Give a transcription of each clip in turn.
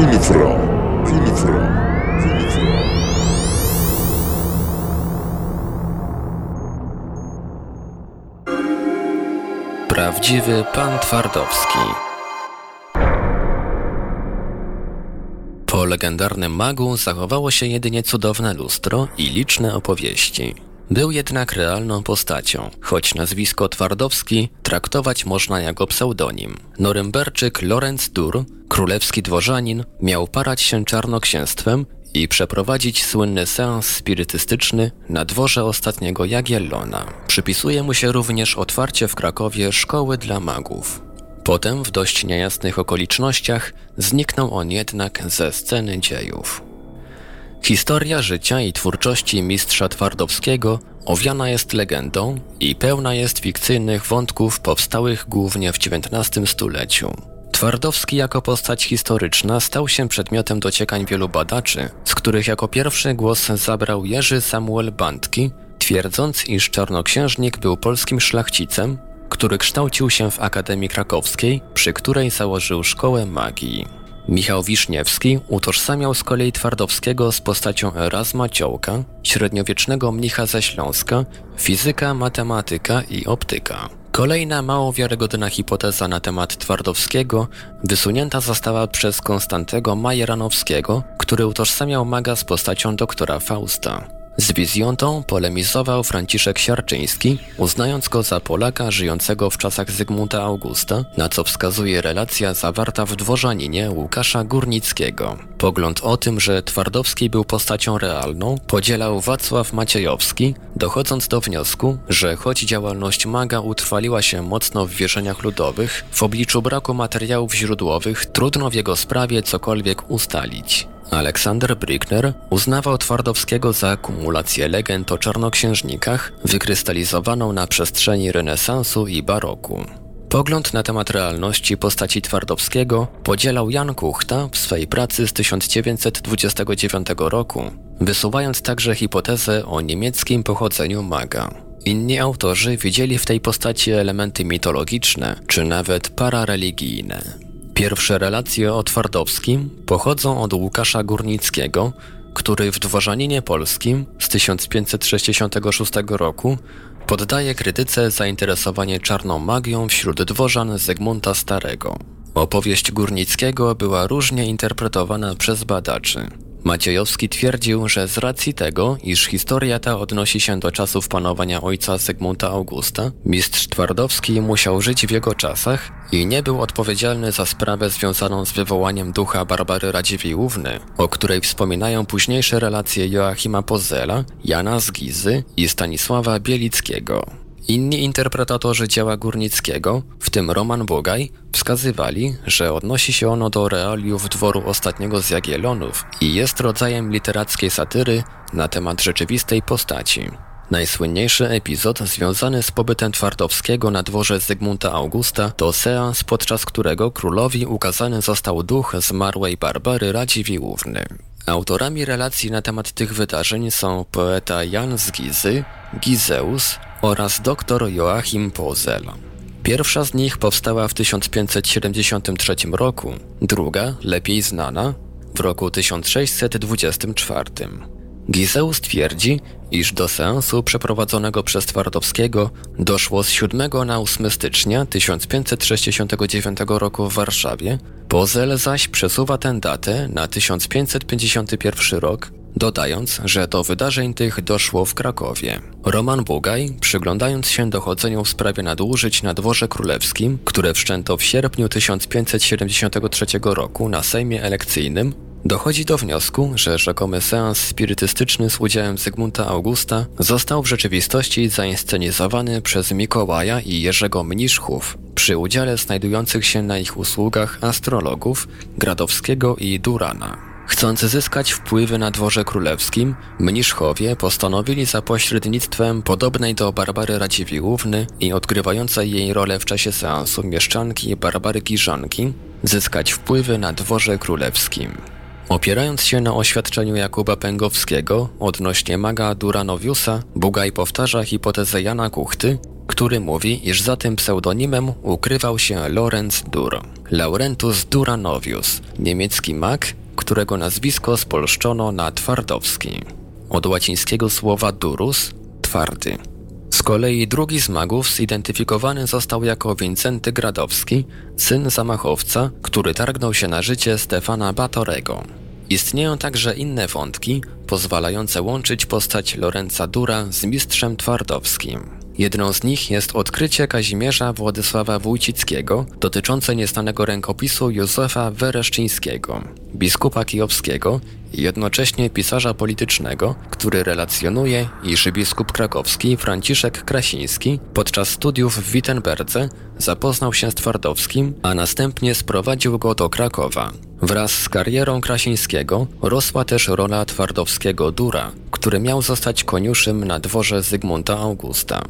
Kulfra, kulfra, kulfra. Prawdziwy pan Twardowski. Po legendarnym magu zachowało się jedynie cudowne lustro i liczne opowieści. Był jednak realną postacią, choć nazwisko Twardowski traktować można jako pseudonim. Norymberczyk Lorenz Dur, królewski dworzanin, miał parać się czarnoksięstwem i przeprowadzić słynny seans spirytystyczny na dworze ostatniego Jagiellona. Przypisuje mu się również otwarcie w Krakowie szkoły dla magów. Potem w dość niejasnych okolicznościach zniknął on jednak ze sceny dziejów. Historia życia i twórczości mistrza Twardowskiego owiana jest legendą i pełna jest fikcyjnych wątków powstałych głównie w XIX stuleciu. Twardowski jako postać historyczna stał się przedmiotem dociekań wielu badaczy, z których jako pierwszy głos zabrał Jerzy Samuel Bandki, twierdząc, iż czarnoksiężnik był polskim szlachcicem, który kształcił się w Akademii Krakowskiej, przy której założył szkołę magii. Michał Wiszniewski utożsamiał z kolei Twardowskiego z postacią Erasma Ciołka, średniowiecznego mnicha ze Śląska, fizyka, matematyka i optyka. Kolejna mało wiarygodna hipoteza na temat Twardowskiego wysunięta została przez Konstantego Majeranowskiego, który utożsamiał maga z postacią doktora Fausta. Z wizją tą polemizował Franciszek Siarczyński, uznając go za Polaka żyjącego w czasach Zygmunta Augusta, na co wskazuje relacja zawarta w dworzaninie Łukasza Górnickiego. Pogląd o tym, że Twardowski był postacią realną, podzielał Wacław Maciejowski, dochodząc do wniosku, że choć działalność maga utrwaliła się mocno w wierzeniach ludowych, w obliczu braku materiałów źródłowych trudno w jego sprawie cokolwiek ustalić. Aleksander Brickner uznawał Twardowskiego za akumulację legend o czarnoksiężnikach wykrystalizowaną na przestrzeni renesansu i baroku. Pogląd na temat realności postaci Twardowskiego podzielał Jan Kuchta w swej pracy z 1929 roku, wysuwając także hipotezę o niemieckim pochodzeniu maga. Inni autorzy widzieli w tej postaci elementy mitologiczne czy nawet parareligijne. Pierwsze relacje o Twardowskim pochodzą od Łukasza Górnickiego, który w Dworzaninie Polskim z 1566 roku poddaje krytyce zainteresowanie czarną magią wśród dworzan Zygmunta Starego. Opowieść Górnickiego była różnie interpretowana przez badaczy. Maciejowski twierdził, że z racji tego, iż historia ta odnosi się do czasów panowania ojca Zygmunta Augusta, mistrz Twardowski musiał żyć w jego czasach i nie był odpowiedzialny za sprawę związaną z wywołaniem ducha Barbary Radziwiłłówny, o której wspominają późniejsze relacje Joachima Pozela, Jana z Gizy i Stanisława Bielickiego. Inni interpretatorzy dzieła Górnickiego, w tym Roman Bogaj, wskazywali, że odnosi się ono do realiów dworu ostatniego z Jagiellonów i jest rodzajem literackiej satyry na temat rzeczywistej postaci. Najsłynniejszy epizod związany z pobytem Twardowskiego na dworze Zygmunta Augusta to seans, podczas którego królowi ukazany został duch zmarłej Barbary Radziwiłłówny. Autorami relacji na temat tych wydarzeń są poeta Jan z Gizy, Gizeus oraz dr Joachim Pozel. Pierwsza z nich powstała w 1573 roku, druga, lepiej znana, w roku 1624. Gizeus twierdzi, iż do seansu przeprowadzonego przez Twardowskiego doszło z 7 na 8 stycznia 1569 roku w Warszawie, Pozel zaś przesuwa tę datę na 1551 rok, dodając, że do wydarzeń tych doszło w Krakowie. Roman Bugaj, przyglądając się dochodzeniu w sprawie nadużyć na dworze królewskim, które wszczęto w sierpniu 1573 roku na Sejmie Elekcyjnym, Dochodzi do wniosku, że rzekomy seans spirytystyczny z udziałem Zygmunta Augusta został w rzeczywistości zainscenizowany przez Mikołaja i Jerzego Mniszchów przy udziale znajdujących się na ich usługach astrologów Gradowskiego i Durana. Chcąc zyskać wpływy na dworze królewskim, mniszchowie postanowili za pośrednictwem podobnej do Barbary Radziwiłłówny i odgrywającej jej rolę w czasie seansu mieszczanki Barbary Giżanki zyskać wpływy na dworze królewskim. Opierając się na oświadczeniu Jakuba Pęgowskiego odnośnie maga Duranowiusa, Bugaj powtarza hipotezę Jana Kuchty, który mówi, iż za tym pseudonimem ukrywał się Lorenz Dur. Laurentus Duranovius, niemiecki mag, którego nazwisko spolszczono na Twardowski. Od łacińskiego słowa durus twardy. Z kolei drugi z magów zidentyfikowany został jako Wincenty Gradowski, syn zamachowca, który targnął się na życie Stefana Batorego. Istnieją także inne wątki, pozwalające łączyć postać Lorenza Dura z mistrzem twardowskim. Jedną z nich jest odkrycie Kazimierza Władysława Wójcickiego dotyczące nieznanego rękopisu Józefa Wereszczyńskiego, biskupa kijowskiego i jednocześnie pisarza politycznego, który relacjonuje, iż biskup krakowski Franciszek Krasiński podczas studiów w Wittenberdze zapoznał się z Twardowskim, a następnie sprowadził go do Krakowa. Wraz z karierą Krasińskiego rosła też rola twardowskiego Dura, który miał zostać koniuszym na dworze Zygmunta Augusta.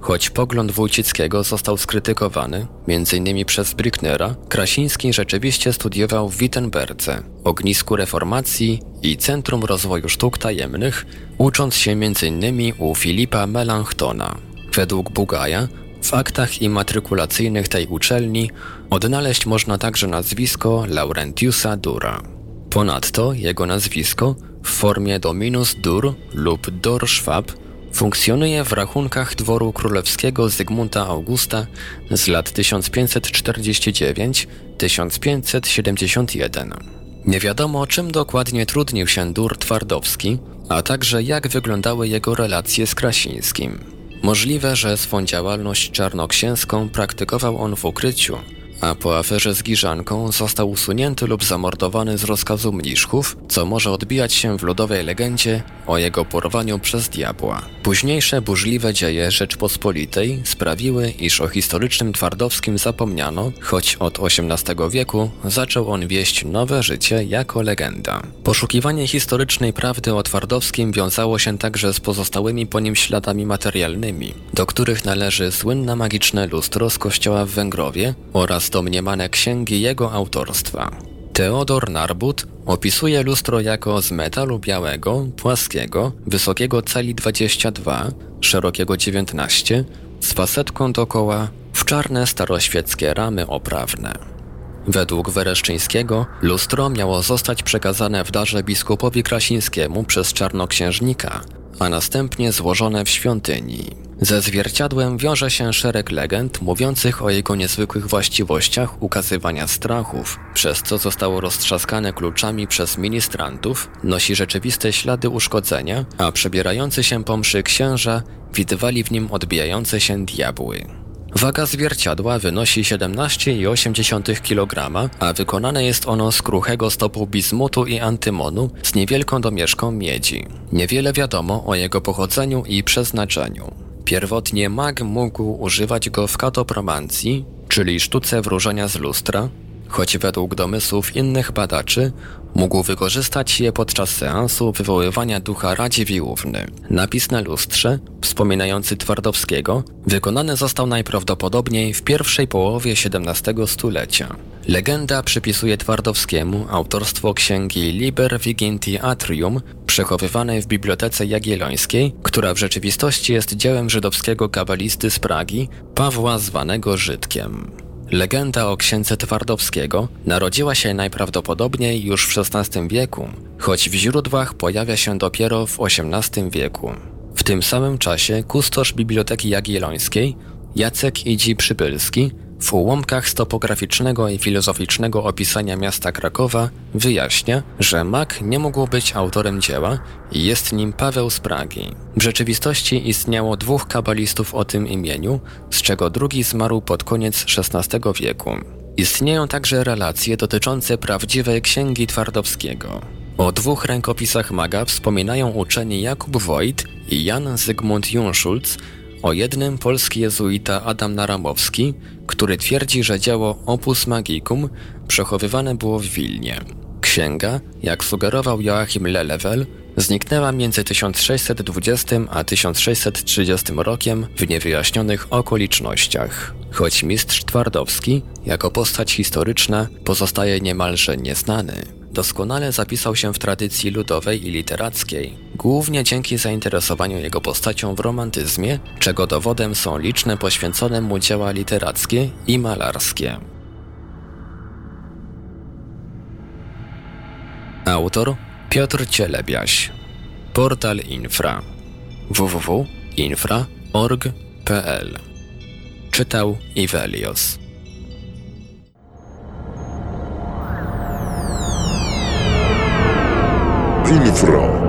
Choć pogląd Wójcickiego został skrytykowany, m.in. przez Bricknera, Krasiński rzeczywiście studiował w Wittenberdze, ognisku reformacji i Centrum Rozwoju Sztuk Tajemnych, ucząc się m.in. u Filipa Melanchtona. Według Bugaja w aktach immatrykulacyjnych tej uczelni odnaleźć można także nazwisko Laurentiusa Dura. Ponadto jego nazwisko w formie Dominus Dur lub Dor Schwab funkcjonuje w rachunkach dworu królewskiego Zygmunta Augusta z lat 1549-1571. Nie wiadomo, czym dokładnie trudnił się Dur Twardowski, a także jak wyglądały jego relacje z Krasińskim. Możliwe, że swą działalność czarnoksięską praktykował on w ukryciu, a po aferze z Giżanką został usunięty lub zamordowany z rozkazu mniszków, co może odbijać się w ludowej legendzie o jego porwaniu przez diabła. Późniejsze burzliwe dzieje Rzeczpospolitej sprawiły, iż o historycznym Twardowskim zapomniano, choć od XVIII wieku zaczął on wieść nowe życie jako legenda. Poszukiwanie historycznej prawdy o Twardowskim wiązało się także z pozostałymi po nim śladami materialnymi, do których należy słynne magiczne lustro z kościoła w Węgrowie oraz domniemane księgi jego autorstwa. Teodor Narbut opisuje lustro jako z metalu białego, płaskiego, wysokiego cali 22, szerokiego 19, z fasetką dokoła, w czarne staroświeckie ramy oprawne. Według Wereszczyńskiego lustro miało zostać przekazane w darze biskupowi Krasińskiemu przez czarnoksiężnika, a następnie złożone w świątyni. Ze zwierciadłem wiąże się szereg legend mówiących o jego niezwykłych właściwościach ukazywania strachów, przez co zostało roztrzaskane kluczami przez ministrantów, nosi rzeczywiste ślady uszkodzenia, a przebierający się po mszy księża widywali w nim odbijające się diabły. Waga zwierciadła wynosi 17,8 kg, a wykonane jest ono z kruchego stopu bismutu i antymonu z niewielką domieszką miedzi. Niewiele wiadomo o jego pochodzeniu i przeznaczeniu. Pierwotnie mag mógł używać go w katopromancji, czyli sztuce wróżenia z lustra, choć według domysłów innych badaczy mógł wykorzystać je podczas seansu wywoływania ducha Radziwiłłówny. Napis na lustrze, wspominający Twardowskiego, wykonany został najprawdopodobniej w pierwszej połowie XVII stulecia. Legenda przypisuje Twardowskiemu autorstwo księgi Liber Viginti Atrium, przechowywanej w Bibliotece Jagiellońskiej, która w rzeczywistości jest dziełem żydowskiego kabalisty z Pragi, Pawła zwanego Żydkiem. Legenda o księdze Twardowskiego narodziła się najprawdopodobniej już w XVI wieku, choć w źródłach pojawia się dopiero w XVIII wieku. W tym samym czasie kustosz Biblioteki Jagiellońskiej Jacek Idzi Przybylski w ułamkach z topograficznego i filozoficznego opisania miasta Krakowa wyjaśnia, że Mak nie mógł być autorem dzieła i jest nim Paweł z Pragi. W rzeczywistości istniało dwóch kabalistów o tym imieniu, z czego drugi zmarł pod koniec XVI wieku. Istnieją także relacje dotyczące prawdziwej księgi Twardowskiego. O dwóch rękopisach maga wspominają uczeni Jakub Wojt i Jan Zygmunt Junszulc, o jednym polski jezuita Adam Naramowski, który twierdzi, że dzieło Opus Magicum przechowywane było w Wilnie. Księga, jak sugerował Joachim Lelewel, zniknęła między 1620 a 1630 rokiem w niewyjaśnionych okolicznościach. Choć mistrz Twardowski, jako postać historyczna, pozostaje niemalże nieznany doskonale zapisał się w tradycji ludowej i literackiej, głównie dzięki zainteresowaniu jego postacią w romantyzmie, czego dowodem są liczne poświęcone mu dzieła literackie i malarskie. Autor Piotr Cielebiaś. Portal Infra www.infra.org.pl Czytał Ivelios. Infra. Infra.